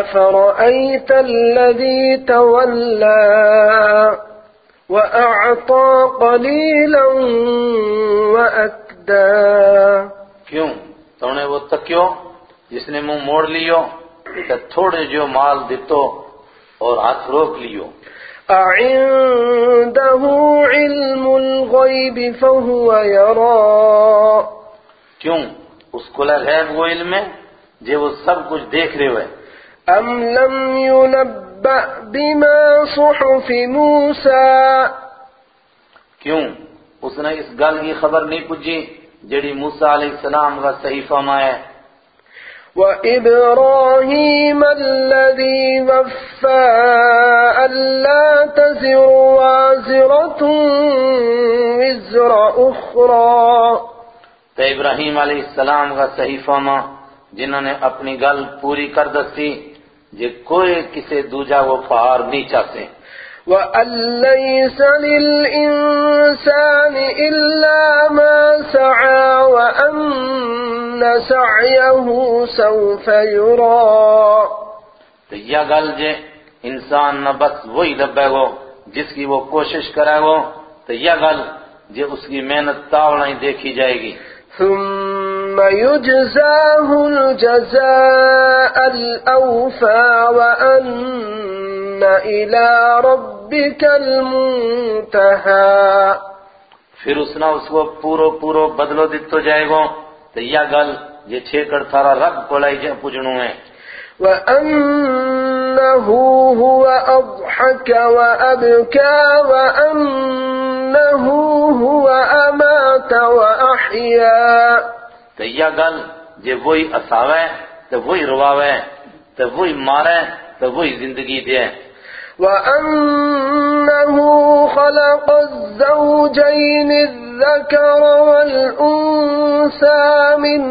أفرأيت الذي تولى وأعطى قليلا وأكدى؟ کیوں؟ تو نے وہ تکیو جس نے منہ موڑ لیو تے تھوڑے جو مال دیتو اور ہاتھ روک لیو۔ أعنده علم الغيب فهو يرى۔ کیوں؟ اس کو غیب وہ علم ہے جے وہ سب کچھ دیکھ رہے ہوئے۔ أم لم ينبأ بما صحف موسى؟ کیوں؟ اس نے اس گل کی خبر نہیں پوچھی جڑی موسیٰ علیہ السلام کا صحیفہ میں ہے۔ وإبراهيم الذي وفى ألا تزر وازرة وزر أخرى۔ تے ابراہیم علیہ السلام کا صحیفہ ماں جنہوں نے اپنی گل پوری کر دسی جے کوئی کسے دوجا وہ پہار نہیں چاہتے۔ وأن ليس للإنسان إلا ما سعى وأن سعيه سوف يرى۔ تو یہ گل جے انسان نہ بس وہی دبے گو جس کی وہ کوشش کرے گو تو یہ گل جے اس کی محنت تاوڑا ہی دیکھی جائے گی۔ ثم يجزاه الجزاء الأوفى وأن إلى ربك المنتهى. پھر اس نے اس کو پورو پورو بدلو دیتو جائے گو. تو یہ گل یہ چھیکڑ تھارا رب کو لائی جائے پوجنو ہے. وأنه هو أضحك وأبكى وأنه هو أمات وأحيا. تو یہ گل جے وہی اساوے تو وہی رواوے تو وہی مارے تو وہی زندگی دے۔ وأنه خلق الزوجين الذكر والأنثى من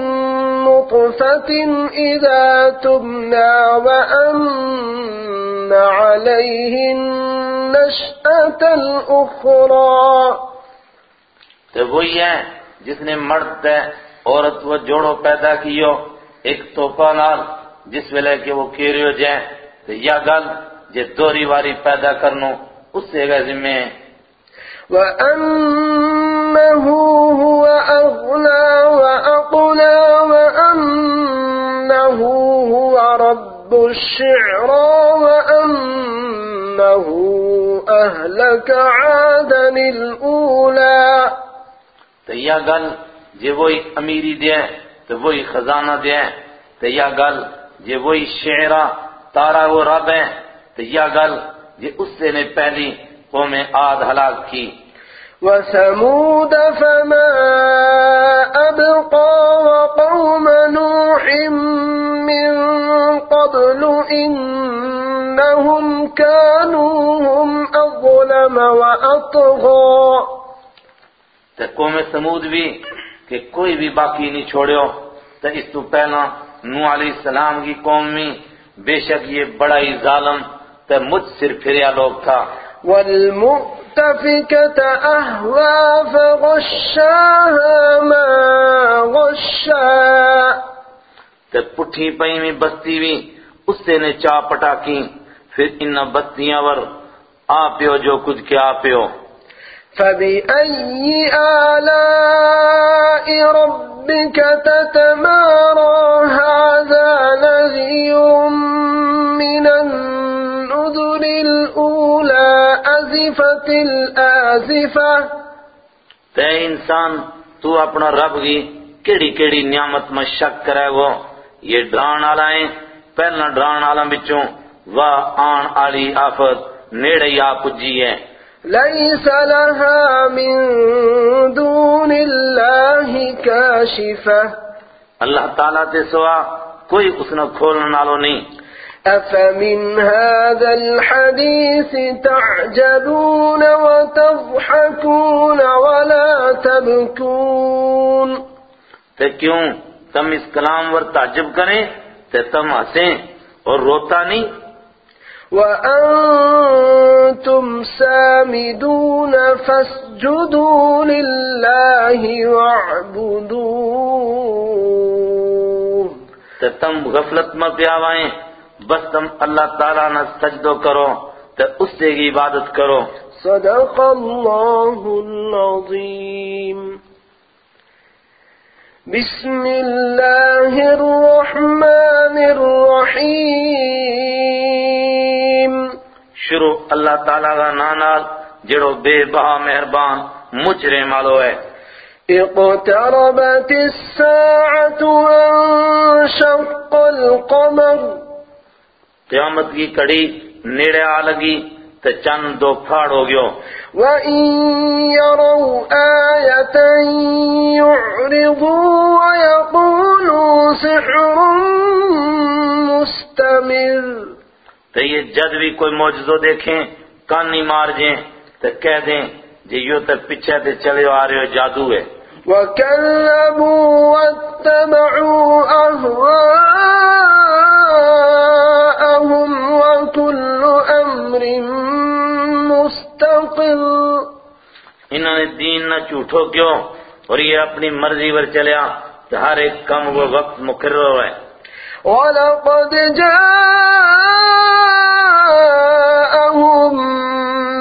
نطفة إذا تبنى وأن عليه النشأة الأخرى۔ تو وہی ہے جس نے مرد عورت و جوڑو پیدا کیو ایک توپا نال جس ویلے کہ وہ کیریو جائے تو یہ گل جے دوری واری پیدا کرنو اس سے گا ذمہ ہے۔ وأنه هو أغنى وأقنى وأنه هو رب الشعرى وأنه أهلك عادا الأولى۔ تو یہ گل جے وہی امیری دے تو وہی خزانہ دے تو یہ گل جے وہی شعرہ تارا وہ رب ہے۔ تو یہ گل جے اس سے نے پہلی قوم آد ہلاک کی۔ وثمود فما أبقى وقوم نوح من قبل إنهم كانوا هم أظلم وأطغى. تو قوم سمود بھی کہ کوئی بھی باقی نہیں چھوڑیو تو اس تو پہلا نوح علیہ السلام کی قوم میں بے شک یہ بڑا ہی ظالم تو مجھ سر پھریا لوگ تھا۔ والمؤتفكة أهوى فغشاها ما غشا۔ تو پٹھی پئی میں بستی بھی اس سے نے چا پٹا کی پھر ان بستیاں ور آ پیو جو کچھ کیا پیو۔ فبأي آلاء ربك تتمارى هذا نذير من النذر الأولى أزفت الآزفة تے انسان تو اپنا رب کی کیڑی کیڑی نعمت میں شک کرے گو یہ ڈران آلا ہے۔ پہلا ڈران آلا بچوں واہ آن آلی آفت، نیڑے آ پجی ہے۔ ليس لها من دون الله كاشفة. اللہ تعالیٰ تے سوا کوئی اس نے کھولنے نالو نہیں۔ أفمن هذا الحديث تعجبون وتضحكون ولا تبكون؟ تے کیوں تم اس کلام ور تعجب کریں تے تم ہنسیں اور روتا نہیں؟ وأنتم سامدون فاسجدوا لله واعبدوه تے تم غفلت میں پیاوائیں بس تم اللہ تعالیٰ نہ سجدو کرو تو اس سے کی عبادت کرو۔ صدق الله العظيم بسم الله الرحمن الرحيم اللہ تعالیٰ کا نانال جڑو بے بہا مہربان مجرے مالو ہے۔ اقتربت الساعة وانشق القمر۔ قیامت کی کڑی نیڑے آ لگی تو چند دو پھاڑ ہو گیو۔ وَإِن يَرَوْا آيَةً يُعْرِضُوا وَيَقُولُوا سِحْرٌ مُسْتَمِرٌ۔ تو یہ جد بھی کوئی موجزو دیکھیں کان نہیں مار جیں تو کہہ دیں جی یوں تو پیچھے تے چلے آ رہے ہو جادو ہے۔ وَكَذَّبُوا وَاتَّبَعُوا أَهْوَاءَهُمْ وَكُلُّ أَمْرٍ مُسْتَقِرٌ۔ انہوں نے دین نہ جھوٹو کیوں؟ اور یہ اپنی مرضی پر چلیا تو ہر ایک کم وہ وقت مقرر ہے وَلَقَدْ جَاءَهُم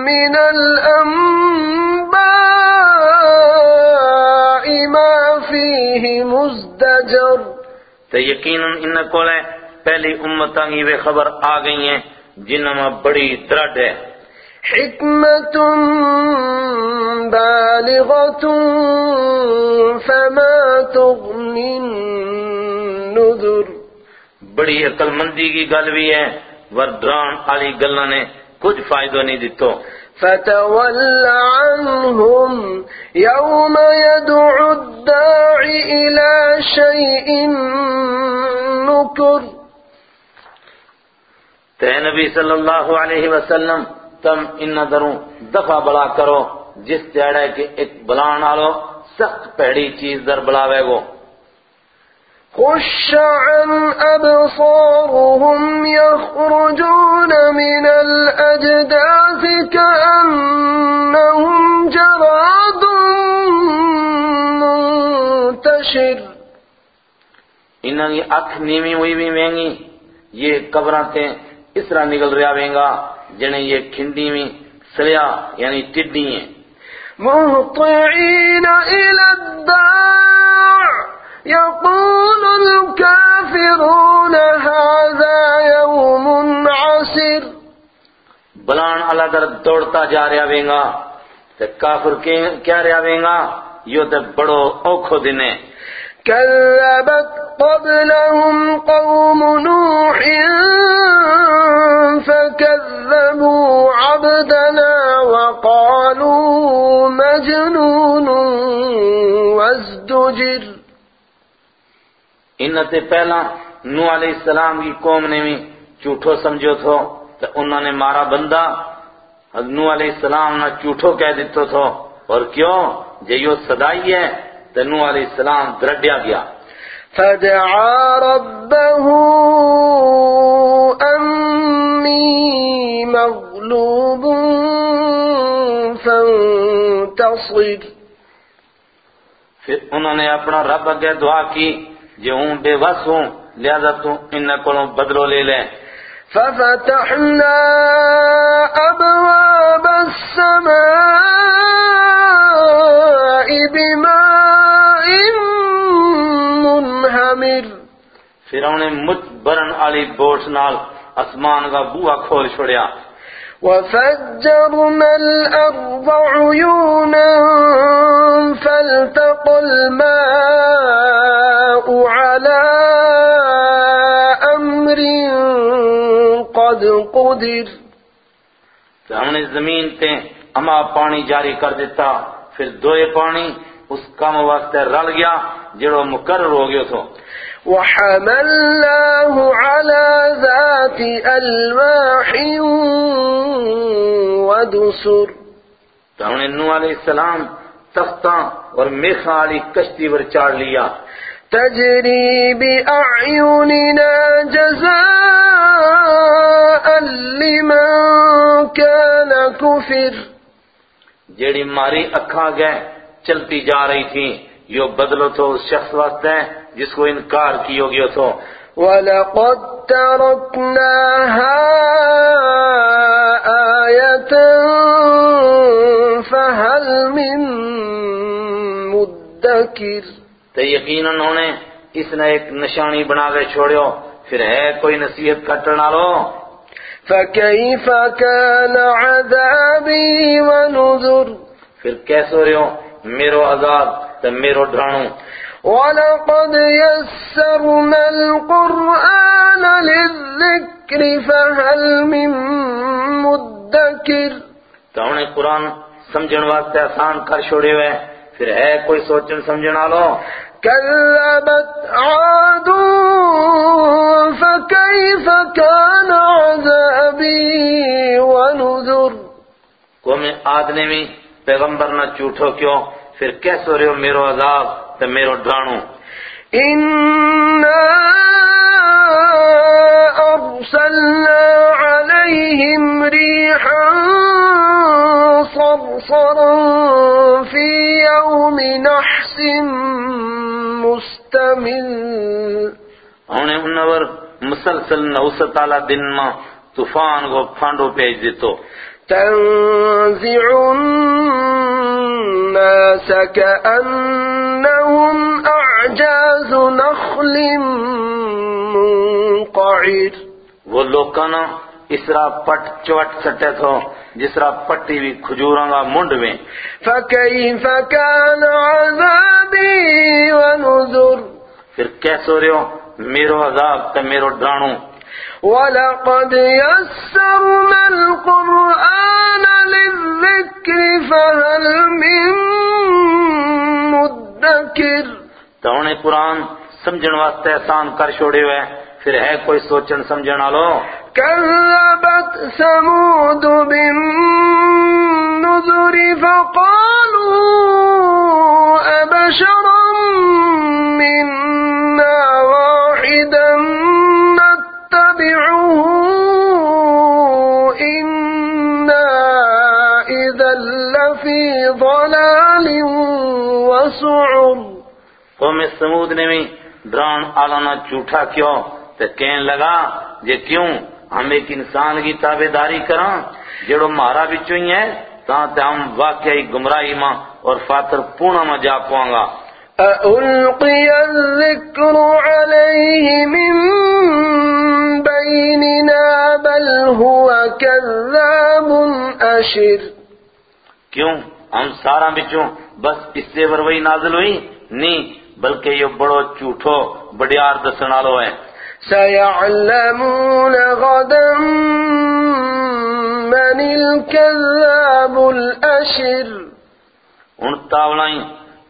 مِّنَ الْأَنبَاءِ مَا فِيهِ مُزْدَجَرٌ. تو یقیناً ان کو پہلی امتاں کی وہ خبر آ گئی ہیں جن میں بڑی درد ہے۔ حِكْمَةٌ بَالِغَةٌ فَمَا تُغْنِ النُّذُرُ. بڑی عقل مندی کی گل بھی ہے۔ وردران والی گلاں نے کچھ فائدہ نہیں دیتو۔ فتول عنهم يوم يدعو الداع إلى شيء نكر تے نبی صلی اللہ علیہ وسلم تم ان دروں دفع بلا کرو جس جڑے کہ ایک بلان آلو سخت پیڑی چیز در بلاوے گو۔ خش عن أبصارهم يخرجون من الأجداث كأنهم جراد منتشر. انہوں کی اکھ نیمی ہوئی بھی مہنگی یہ قبراں تے اس طرح نکل رہا وینگا جنہیں یہ کھنڈی میں سلیا یعنی ٹڈی ہیں۔ مهطعين إلى الداع يقول الكافرون هذا يوم عسر. بلان اللہ در دوڑتا جا رہا وینگا تے کافر کیا رہا وینگا یہ تے بڑو اوکھو دنے كذبت قبلهم قوم نوح فكذبوا عبدنا وقالوا مجنون وازدجر۔ ان تے پہلا نو علیہ السلام کی قوم نے بھی جھوٹو سمجھو تھو۔ تو انہوں نے مارا بندہ۔ حضرت نو علیہ السلام نہ جھوٹو کہہ دیتو تھو۔ اور کیوں؟ جے یو صدائی ہے تو نو علیہ السلام درڈیا گیا۔ فدعا ربه أني مغلوب فانتصر۔ پھر انہوں نے اپنا رب اگے دعا کی جو ہوں بے بس ہوں لہذا تو ان کو بدلو لے لے ففتحنا أبواب السماء بماء منهمر. پھر انہوں نے مجھ برن آلی بوٹ نال اسمان کا بوہا کھول چھوڑیا۔ وفجرنا الأرض عيونا فالتقى الماء على قد قدر تو ہم نے زمین تے اما پانی جاری کر دیتا پھر دوئے پانی اس کام واسطے رل گیا جڑو مقرر ہو گیا تھو وحملناه على ذات ألواح ودسر۔ تو ہم نے نو علیہ السلام تختاں اور میخاں والی کشتی پر چاڑ لیا۔ تجري بأعيننا جزاء لمن كان كفر جیڑی ماری اکھاں گئے چلتی جا رہی تھی یہ بدلو تو اس شخص واسطے جس کو انکار کیو گیا تھو ولقد تركناها آية فهل من مدكر تو یقیناً انہوں نے اس نے ایک نشانی بنا کے چھوڑیو پھر ہے کوئی نصیحت کٹنا لو فكيف كان عذابي ونذر پھر کیسے ہو رہے ہو؟ میرو عذاب تو میرو ڈرانو ولقد يسرنا القرآن للذكر فهل من مدكر۔ تو انہوں نے قرآن سمجھن واسطے آسان کر چھوڑے ہوئے۔ پھر ہے کوئی سوچن سمجھنا لو كذبت عاد فكيف كان عذابي ونذر؟ قوم آدنے میں پیغمبر نہ جھوٹو کیوں؟ پھر کیسے ہو رہے ہو میرو عذاب تو میرو ڈرانو؟ إنا أرسلنا عليهم ريحا صرصرا في يوم نحس مستمر. انہوں نے انور مسلسل نوست والا دن میں طوفان کو پھانڈو بھیج دیتو تنزع الناس كأنهم أعجاز نخل منقعر وہ لوکاں نا اس طرح پٹ چوٹ سٹے تھو جس طرح پٹی بھی کھجوراں گا منڈ میں۔ فكيف كان عذابي ونذر پھر کیسے ہو رہے ہو؟ میرو عذاب تے میرو ڈرانو۔ ولقد يسرنا القرآن للذكر فهل من مدكر۔ تو انہوں نے قرآن سمجھن واسطے آسان کر چھوڑے ہوئے۔ پھر ہے کوئی سوچن سمجھن والو؟ كذبت ثمود بالنذر فقالوا أبشرا منا واحدا نتبعه إنا إذا لفي ضلال وسعر قوم سمود نے بھی ڈران آلانا جھوٹا کیوں؟ تو کہنے لگا جے کیوں ہم ایک انسان کی تابے داری کراں جڑو مارا بچوں ہی ہے تاں تے ہم واقعی گمراہی ماں اور فاتر پونا ماں جا پوائیں گا۔ أألقي الذكر عليه من بيننا بل هو كذاب أشر۔ کیوں؟ ہم سارا بچوں بس اس سے وروئی نازل ہوئی نہیں بلکہ یہ بڑو جھوٹو بڑیار دسنالو ہے۔ سيعلمون غدا من الكذاب الأشر ان تاولائیں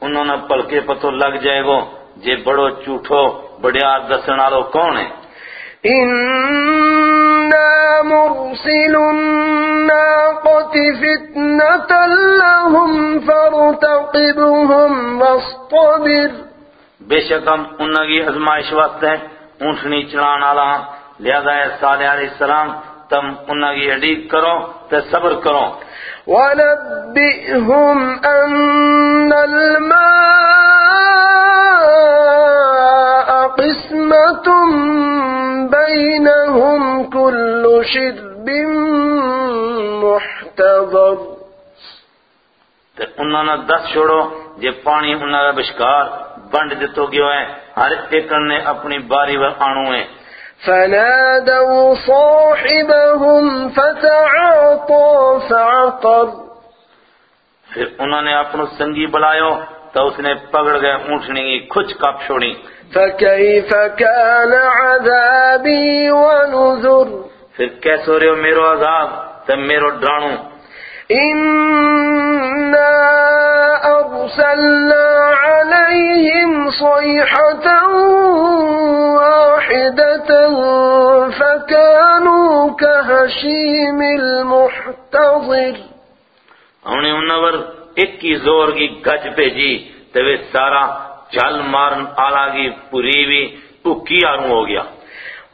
انہوں نے پلکے پتو لگ جائے گو جے بڑو جھوٹو بڑیار دسنالو کون ہے؟ إنا مرسل الناقة فتنة لهم فارتقبهم واصطبر بے شک ہم انہوں کی ازمائش واسطے اونٹنی چلان آلا لہذا اے صالح علیہ السلام تم انہوں کی اڈیق کرو تے صبر کرو۔ ونبئهم أن الماء قسمة بينهم كل شرب محتضر۔ تے انہوں نے دس چھوڑو جے پانی انہوں کا بشکار۔ بنڈ دیتو گیو ہے ہر ایک نے اپنی باری ور آنو ہے۔ فنادوا صاحبهم فتعاطى فعقر۔ پھر انہوں نے اپنو سنگی بلایو تو اس نے پکڑ گئے اونٹنی کی کھچ کپ چھوڑی۔ فكيف كان عذابي ونذر۔ پھر کیسے ہو رہے ہو میرو عذاب؟ تے میرو ڈرانو۔ إنا أرسلنا عليهم صيحة واحدة فكانوا كهشيم المحتضر. پر ایک کی زور کی گج بھیجی تو وہ سارا جل مارن آلا کی پوری بھی اکی آروں ہو گیا؟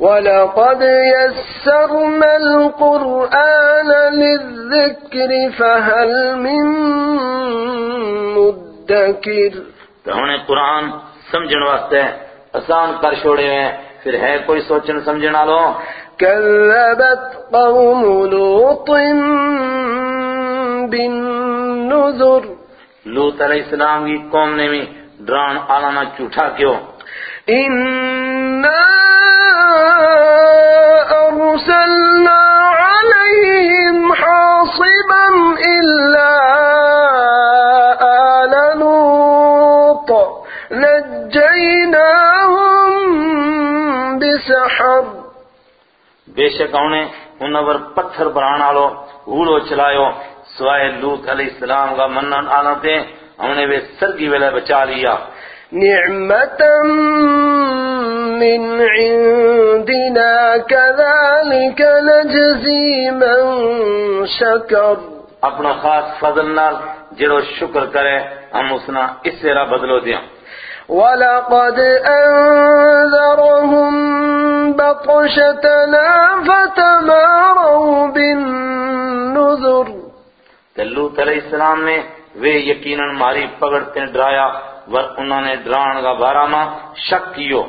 ولقد يسرنا القرآن للذكر فهل من مدكر تو نے قرآن سمجھن واسطے آسان کر چھوڑے ہیں۔ پھر ہے کوئی سوچن سمجھنا لو كذبت قوم لوط بالنذر۔ لوت علیہ السلام کی قوم نے بھی ڈران آلانا جھوٹا کیوں إنا أرسلنا بسحر بے شک انہیں انہوں پر پتھر بران آلو اوڑو چلایو سوائے لوت علیہ السلام کا منن آنا تے انہیں وہ سرگی ویلے بچا لیا۔ نعمة من عندنا كذلك نجزي من شكر اپنا خاص فضل نال جڑو شکر کرے ہم اسنا اس سے راہ بدلو دیاں ولقد أنذرهم بطشتنا فتماروا بالنذر. لوت علیہ السلام نے وہ یقیناً ماری پکڑتے ڈرایا ور انہوں نے ڈران کا بارہ ماں شک کیو۔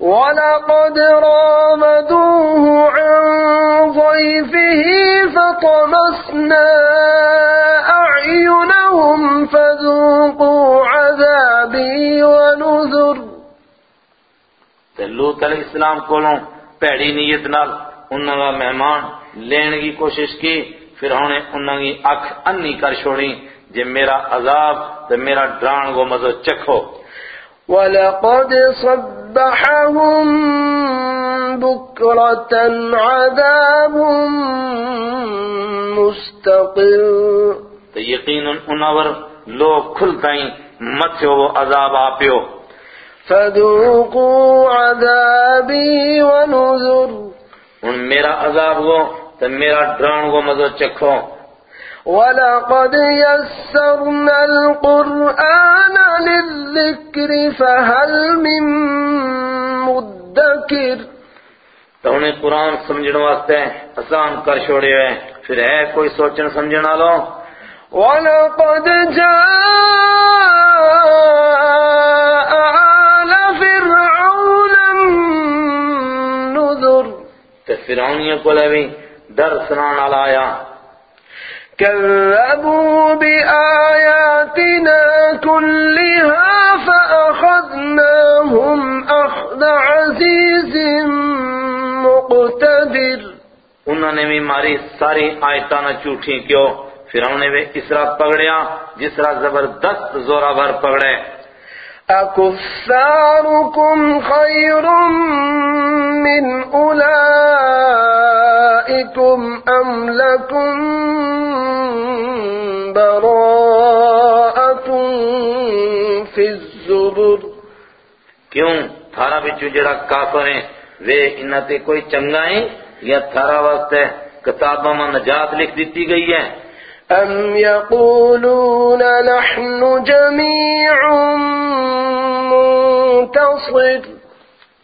ولقد راودوه عن ضيفه فطمسنا أعينهم فذوقوا عذابي ونذر. تے لوت علیہ السلام کولوں پیڑی نیت نال انہوں کا مہمان لین کی کوشش کی پھر انہیں انہوں کی اکھ انی کر چھوڑی جے میرا عذاب تے میرا ڈران کو مزو چکھو۔ ولقد صبحهم بكرة عذاب مستقر۔ تو یقیناً انور لوگ کھلتائیں مت سے وہ عذاب آپیو فذوقوا عذابي ونذر. ان میرا عذاب ہو تو میرا ڈران کو مزو چکھو۔ ولقد يسرنا القرآن للذكر فهل من مدكر. تو انہیں قرآن سمجھنے واسطے آسان کر چھوڑے ہوئے پھر ہے کوئی سوچن سمجھنا لو ولقد جاء فرعونیوں کو لے ڈر سنان والا آیا كذبوا بآياتنا كلها فأخذناهم أخذ عزيز مقتدر۔ انہوں نے بھی ماری ساری آیتاں نہ جھوٹی کیوں؟ فرعون نے بھی اس طرح پکڑیا جس طرح زبردست زورا بھر پکڑے۔ أكفاركم خير من أولئكم أم لكم براءة في الزبر؟ کیوں؟ تھارا بچو جڑا کافر ہیں وہ انہ تے کوئی چنگا ہیں؟ یا تھارا واسطے کتابوں میں نجات لکھ دیتی گئی ہے أم يقولون نحن جميع منتصر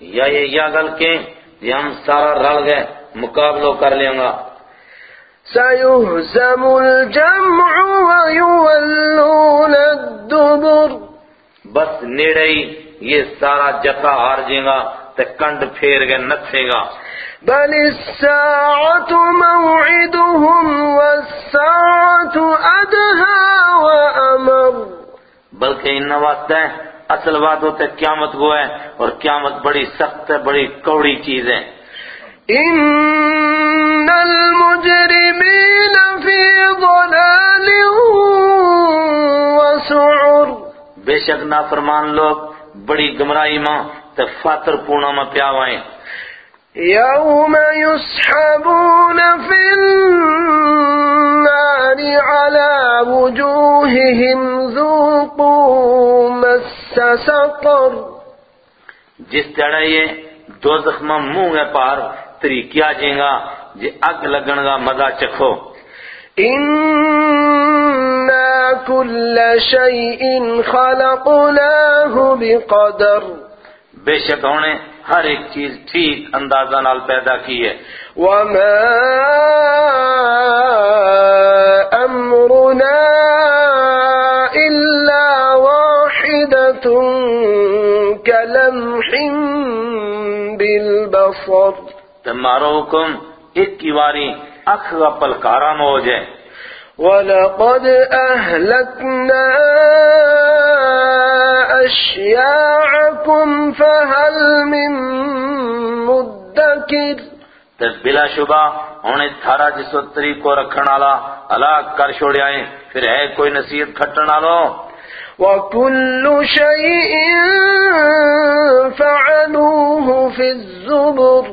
یا یہ یا گل کہ یہ ہم سارا رل گئے مقابلو کر لیں گا۔ سيهزم الجمع ويولون الدبر۔ بس نیڑے یہ سارا جفا ہار جائے گا تے کنڈ پھیر کے نتھے گا۔ بل الساعة موعدهم والساعة أدهى وأمر۔ بلکہ ان واسطے اصل بات ہوتے قیامت کو ہے اور قیامت بڑی سخت ہے بڑی کوڑی چیز ہے۔ إن المجرمين في ضلال وسعر۔ بے شک نافرمان لوگ بڑی گمراہی ماں تے فاتر پونا میں پیاوائیں يوم يسحبون في النار على وجوههم ذوقوا مس سقر جس طرح یہ دو زخمہ منہ ہے پار تری کیا جائیں گا جی اگ لگن گا مزہ چکھو۔ إنا كل شيء خلقناه بقدر۔ بے شک انہیں ہر ایک چیز ٹھیک اندازہ نال پیدا کی ہے۔ وما البصر تمہارو حکم ایک کی واری اکھ کا پلکارا ہو جائے۔ ولقد أهلكنا أشياعكم فهل من مدكر تے بلا شبہ ہونے تھارا جس وقت طریقو رکھن والا ہلاک کر چھوڑے آئے پھر ہے کوئی نصیحت کھٹن والو وكل شيء فعلوه في الزبر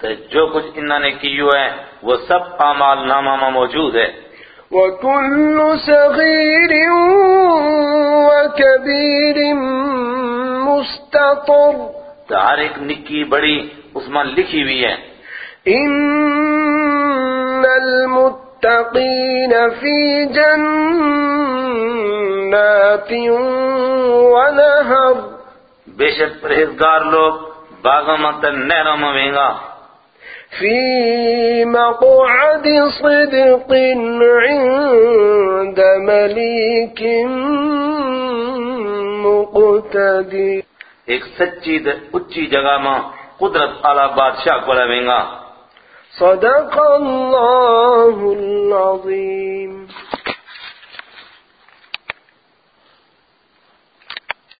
تے جو کچھ انہوں نے کیو ہے وہ سب اعمال نامہ میں موجود ہے۔ وكل صغير وكبير مستطر تو ہر ایک نکی بڑی اس میں لکھی ہوئی ہے۔ إن المتقين في جنات ونهر. بے شک پرہیزگار لوگ باغوں میں نہروں میں وینگا في مقعد صدق عند مليك مقتدر ایک سچی اچھی جگہ میں قدرت اعلی بادشاہ کو لوینگا صدق الله العظيم.